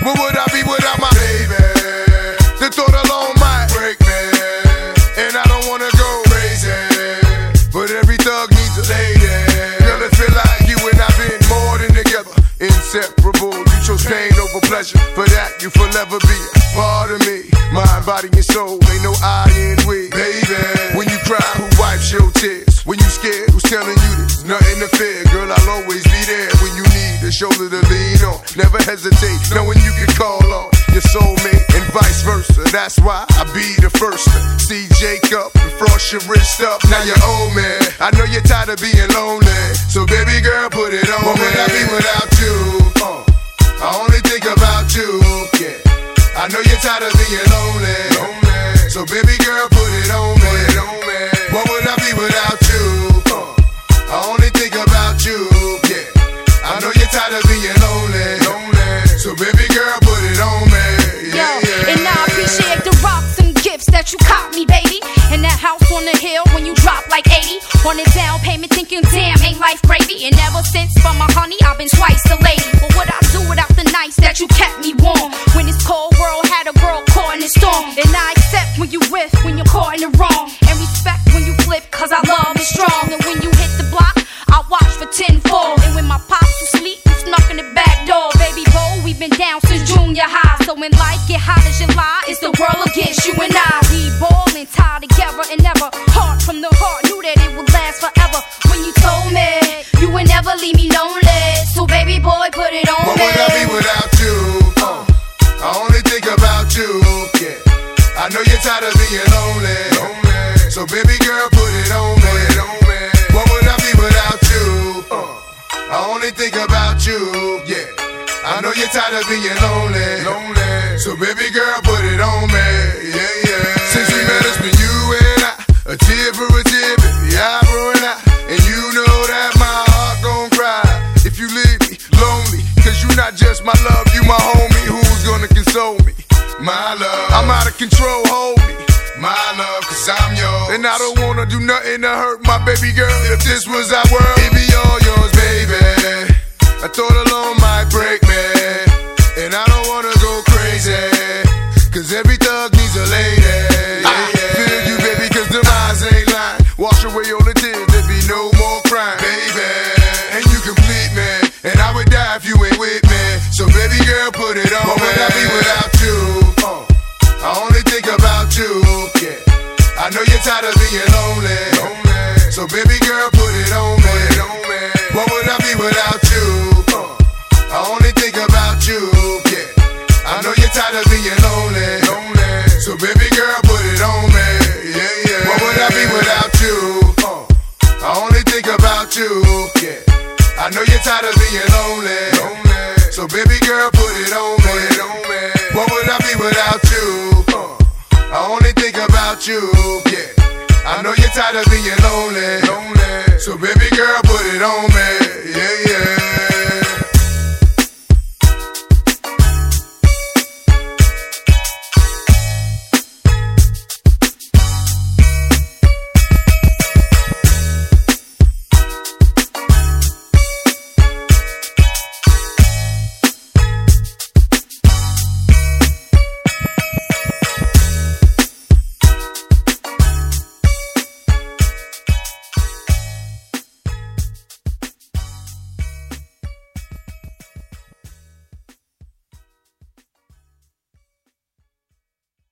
Where would I be without my baby? The thought alone might break me, and I don't wanna go crazy. But every thug needs a lady. Girl, it feel like you and I've been more than together, inseparable. You chose pain over pleasure. For that, you forever be a part of me. Mind, body, and soul. Ain't no I in we, baby. When you cry, who wipes your tears? When you scared, who's telling you there's nothing to fear? Girl, I'll always be there when you need a shoulder to lean on. Never hesitate, knowing you can call on your soulmate and vice versa. That's why I be the first to see Jacob and frost your wrist up. Now you're old man. I know you're tired of being lonely, so baby girl, put it on. What would I be without you? Uh, I only think about you. Yeah. I know you're tired of being lonely. lonely. So baby girl, on the hill when you drop like 80. On a down payment, thinking, damn, ain't life gravy. And ever since for my honey, I've been twice the lady. But what I do without the nights that you kept me warm? When this cold world had a girl caught in the storm. And I accept when you with, when you're caught in the wrong. And respect when you flip, cause our love is strong. And when you hit the block, I watch for tenfold. And when my pops asleep, you snuck in the back door. Baby boy, we've been down since junior high. So when life get hot as July, it's the world against you and I. We ballin', tied together and never heart from the heart. Knew that it would last forever. When you told me you would never leave me lonely. So baby boy, put it on me. What would I be without you? Uh, I only think about you. Yeah. I know you're tired of being lonely. lonely. So baby girl, put it on me. It on me. What would I be without you? Uh, I only think about you. Yeah. I know you're tired of being lonely. lonely. So baby girl, put it on me. Yeah, yeah. Since we met, it's been you and I. A tear for a tear, baby, eyebrow and I. And you know that my heart gon' cry if you leave me lonely. Cause you not just my love, you my homie. Who's gonna console me? My love. I'm out of control, hold me. My love, cause I'm yours. And I don't wanna do nothing to hurt my baby girl. If this was our world, it'd be all yours, baby. I thought alone thug needs a lady. I feel you, baby, cause the eyes ain't lying. Wash away all the tears, there be no more crying, baby. And you complete me. And I would die if you ain't with me. So, baby girl, put it on. What would I be without you? Uh, I only think about you. Yeah. I know you're tired of being lonely. lonely. So, baby girl, I know you're tired of being lonely. lonely. So baby girl, put it on me. Put it on me. What would I be without you? Uh, I only think about you. Yeah. I know you're tired of being lonely. lonely. So baby girl, put it on